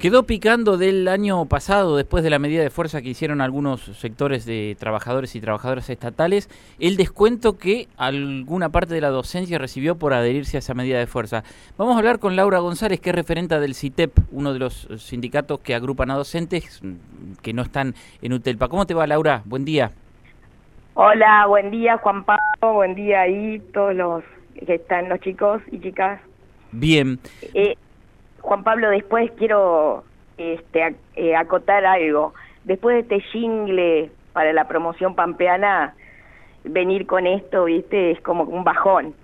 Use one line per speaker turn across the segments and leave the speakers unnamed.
Quedó picando del año pasado, después de la medida de fuerza que hicieron algunos sectores de trabajadores y trabajadoras estatales, el descuento que alguna parte de la docencia recibió por adherirse a esa medida de fuerza. Vamos a hablar con Laura González, que es referenta del CITEP, uno de los sindicatos que agrupan a docentes que no están en UTELPA. ¿Cómo te va, Laura? Buen día.
Hola, buen día, Juan Pablo, buen día ahí, todos los que están, los chicos y chicas.
Bien.
Eh, Juan Pablo, después quiero este, eh, acotar algo. Después de este jingle para la promoción pampeana, venir con esto, viste, es como un bajón.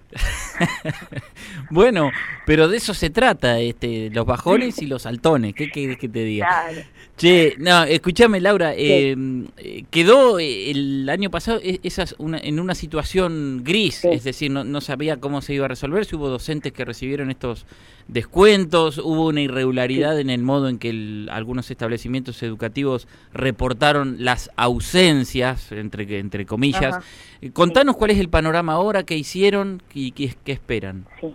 bueno, pero de eso se trata, este, los bajones y los saltones, ¿qué quieres que te diga? Che, no, escúchame Laura, em, eh, quedó el año pasado e, esas en una situación gris, es decir, no, no, sabía cómo se iba a resolver, si hubo docentes que recibieron estos descuentos, hubo una irregularidad en el modo en que algunos establecimientos educativos reportaron las ausencias, entre, entre comillas. Eh, contanos cuál es el panorama ahora, qué hicieron y qué, qué esperan.
Sí.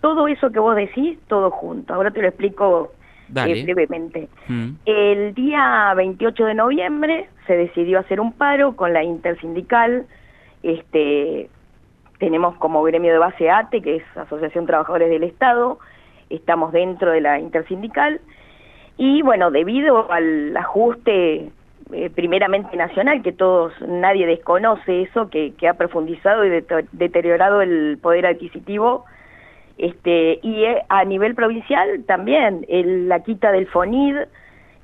Todo eso que vos decís, todo junto. Ahora te lo explico eh, brevemente. Mm. El día 28 de noviembre se decidió hacer un paro con la intersindical. Este, tenemos como gremio de base ATE, que es Asociación Trabajadores del Estado, estamos dentro de la intersindical. Y bueno, debido al ajuste eh, primeramente nacional, que todos, nadie desconoce eso, que, ha profundizado y deteriorado el poder adquisitivo. Este, y eh, a nivel provincial también, la quita del FONID,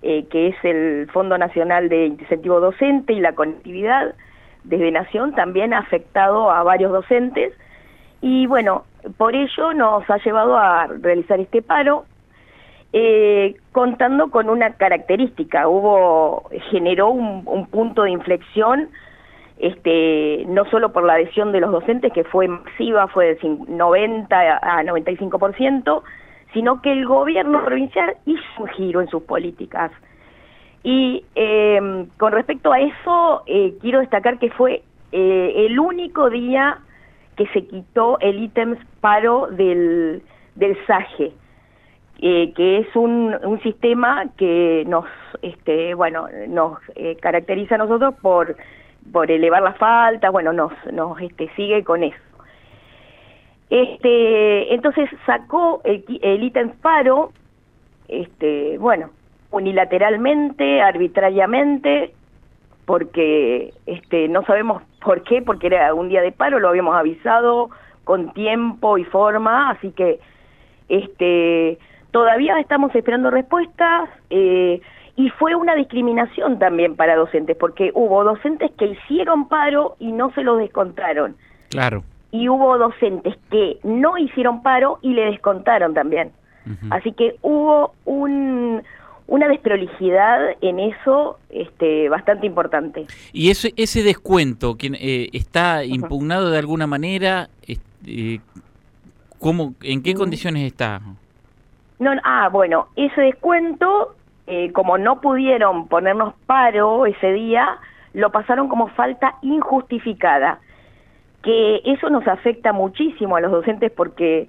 eh, que es el Fondo Nacional de Incentivo Docente y la conectividad desde Nación también ha afectado a varios docentes. Y bueno, por ello nos ha llevado a realizar este paro eh, contando con una característica, hubo, generó un punto de inflexión este, no solo por la adhesión de los docentes, que fue masiva, fue de 90 a 95%, sino que el gobierno provincial hizo un giro en sus políticas. Y em, con respecto a eso, eh, quiero destacar que fue eh, el único día que se quitó el ítem paro del, del SAGE, eh, que es un, sistema que nos, este, bueno, nos caracteriza a nosotros por por elevar la falta, bueno, nos, nos este, sigue con eso. Este, entonces sacó el, el ítem paro, este, bueno, unilateralmente, arbitrariamente, porque este, no sabemos por qué, porque era un día de paro, lo habíamos avisado con tiempo y forma, así que este, todavía estamos esperando respuestas. Eh, y fue una discriminación también para docentes, porque hubo docentes que hicieron paro y no se los descontaron.
Claro.
Y hubo docentes que no hicieron paro y le descontaron también. Así que hubo un, una desprolijidad en eso este, bastante importante.
¿Y ese, ese descuento eh, está impugnado de alguna manera? Eh, ¿cómo, ¿En qué mm. condiciones está?
Ah, bueno, ese descuento eh, como no pudieron ponernos paro ese día, lo pasaron como falta injustificada, que eso nos afecta muchísimo a los docentes porque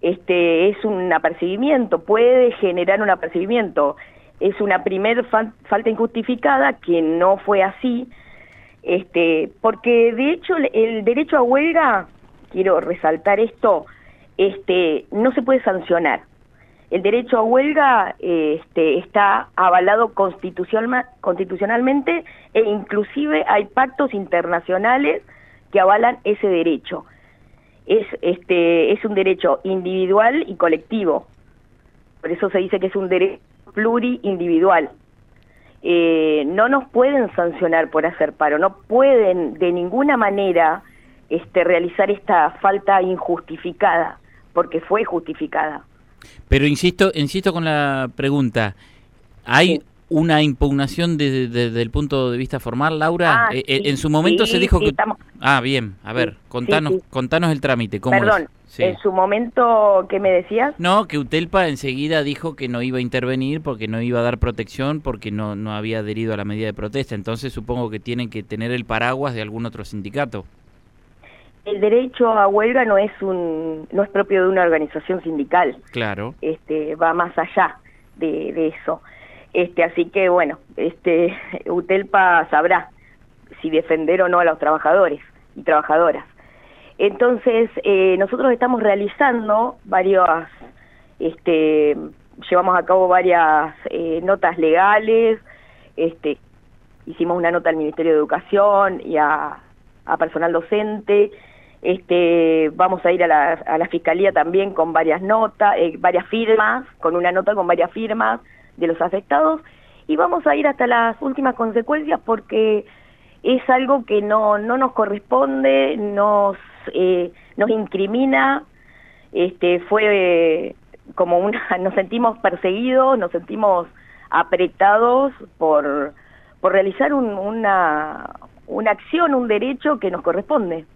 este es un apercibimiento, puede generar un apercibimiento. Es una primer falta injustificada que no fue así, este, porque de hecho el derecho a huelga, quiero resaltar esto, este, no se puede sancionar el derecho a huelga este, está avalado constitucionalmente e inclusive hay pactos internacionales que avalan ese derecho. Es, este, es un derecho individual y colectivo. Por eso se dice que es un derecho pluriindividual. Eh, no nos pueden sancionar por hacer paro, no pueden de ninguna manera este, realizar esta falta injustificada, porque fue justificada.
Pero insisto, insisto con la pregunta, ¿hay una impugnación desde el punto de vista formal, Laura? Ah, eh, eh, en su momento se dijo que... Ah, bien, a ver, contanos, contanos el trámite. ¿cómo
Perdón, en su momento, ¿qué me decías?
No, que Utelpa enseguida dijo que no iba a intervenir porque no iba a dar protección porque no, no había adherido a la medida de protesta. Entonces supongo que tienen que tener el paraguas de algún otro sindicato
el derecho a huelga no es un no es propio de una organización sindical.
Claro.
Este va más allá. de, de eso. Este, así que bueno, este, UTELPA sabrá si defender o no a los trabajadores y trabajadoras. Entonces, eh, nosotros estamos realizando varias, este, llevamos a cabo varias eh, notas legales, este, hicimos una nota al Ministerio de Educación y a, personal docente, este, vamos a ir a la, Fiscalía también con varias notas, eh, varias firmas, con una nota con varias firmas de los afectados, y vamos a ir hasta las últimas consecuencias porque es algo que no, no nos corresponde, nos, eh, incrimina, este, fue como una, nos sentimos perseguidos, nos sentimos apretados por, por realizar una, una acción, un derecho que nos corresponde.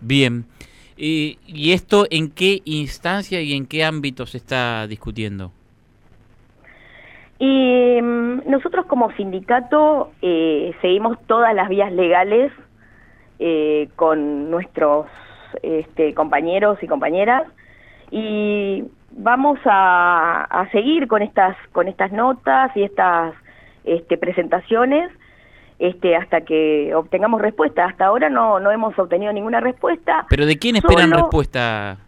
Bien. ¿Y, ¿Y esto en qué instancia y en qué ámbito se está discutiendo?
Y mm, nosotros como sindicato eh, seguimos todas las vías legales eh, con nuestros este, compañeros y compañeras y vamos a, seguir con estas con estas notas y estas este, presentaciones este, hasta que obtengamos respuesta. Hasta ahora no, no hemos obtenido ninguna respuesta.
¿Pero de quién esperan respuesta,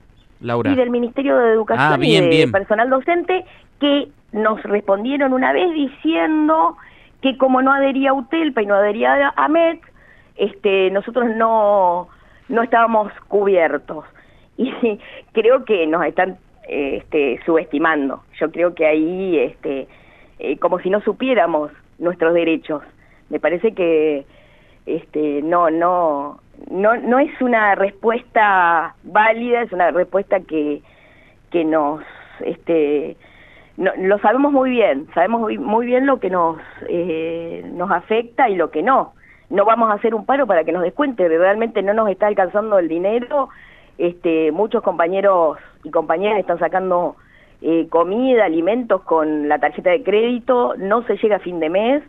Laura?
Y del Ministerio de Educación ah, y de personal docente que nos respondieron una vez diciendo que como no adhería a UTELPA y no adhería a MET, este, nosotros no, no estábamos cubiertos. Y creo que nos están este, subestimando. Yo creo que ahí, este, eh, como si no supiéramos nuestros derechos. Me parece que este, no, no, no, no es una respuesta válida, es una respuesta que, que nos, este, lo sabemos muy bien, sabemos muy bien lo que nos, eh, nos afecta y lo que no. No vamos a hacer un paro para que nos descuente, realmente no nos está alcanzando el dinero. Este, muchos compañeros y compañeras están sacando eh, comida, alimentos con la tarjeta de crédito, no se llega a fin de mes.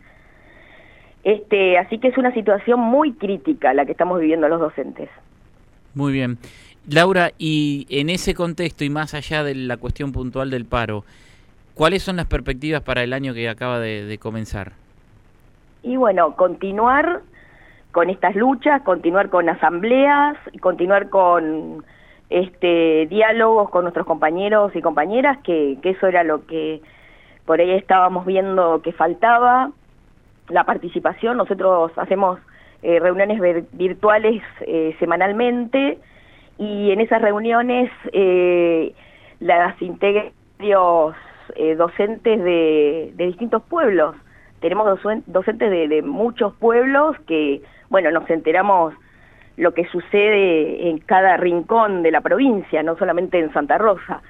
Este, así que es una situación muy crítica la que estamos viviendo los docentes.
Muy bien. Laura, y en ese contexto y más allá de la cuestión puntual del paro, ¿Cuáles son las perspectivas para el año que acaba de, comenzar?
Y bueno, continuar con estas luchas, continuar con asambleas, continuar con este diálogos con nuestros compañeros y compañeras, que, eso era lo que por ahí estábamos viendo que faltaba, la participación. Nosotros hacemos eh, reuniones virtuales eh, semanalmente y en esas reuniones eh, las integran eh, docentes de, distintos pueblos. Tenemos docentes de, muchos pueblos que, bueno, nos enteramos lo que sucede en cada rincón de la provincia, no solamente en Santa Rosa.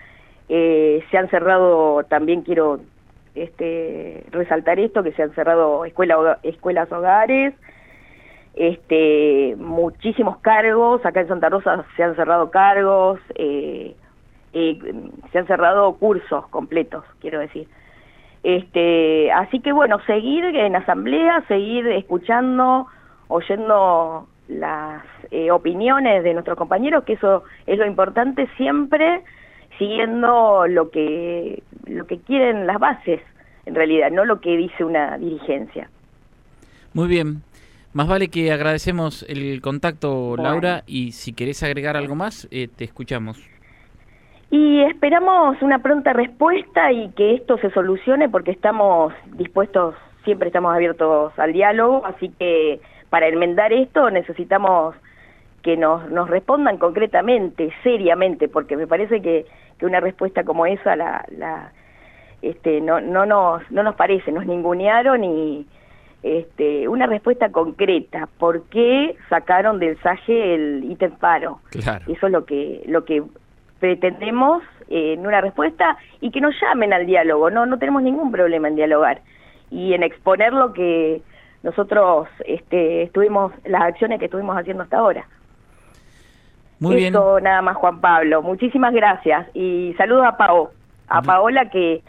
Eh, se han cerrado, también quiero este, resaltar esto, que se han cerrado escuela, escuelas hogares, este, muchísimos cargos, acá en Santa Rosa se han cerrado cargos, eh, eh, se han cerrado cursos completos, quiero decir. Este, así que bueno, seguir en asamblea, seguir escuchando, oyendo las eh, opiniones de nuestros compañeros, que eso es lo importante siempre, siguiendo lo que, lo que quieren las bases, en realidad, no lo que dice una dirigencia.
Muy bien. Más vale que agradecemos el contacto, Laura, y si querés agregar algo más, eh, te escuchamos.
Y esperamos una pronta respuesta y que esto se solucione porque estamos dispuestos, siempre estamos abiertos al diálogo, así que para enmendar esto necesitamos que nos, nos respondan concretamente, seriamente, porque me parece que, que una respuesta como esa la, la este, no, no, nos, no nos parece, nos ningunearon y este, una respuesta concreta, ¿por qué sacaron del SAGE el ítem paro? Eso es lo que, lo que pretendemos eh, en una respuesta y que nos llamen al diálogo, no, no tenemos ningún problema en dialogar y en exponer lo que nosotros este, estuvimos, las acciones que estuvimos haciendo hasta ahora. Muy Eso nada más Juan Pablo, muchísimas gracias y saludos a Pao, a Paola que,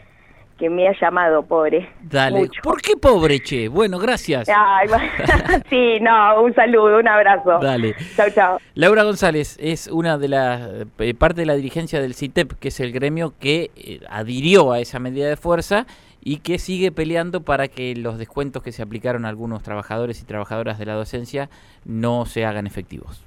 que me ha llamado, pobre.
Dale. ¿Por qué pobre, che? Bueno, gracias.
sí, no, un saludo, un abrazo.
Dale.
Chao, chao.
Laura González es una de las eh, parte de la dirigencia del CITEP, que es el gremio que eh, adhirió a esa medida de fuerza y que sigue peleando para que los descuentos que se aplicaron a algunos trabajadores y trabajadoras de la docencia no se hagan efectivos.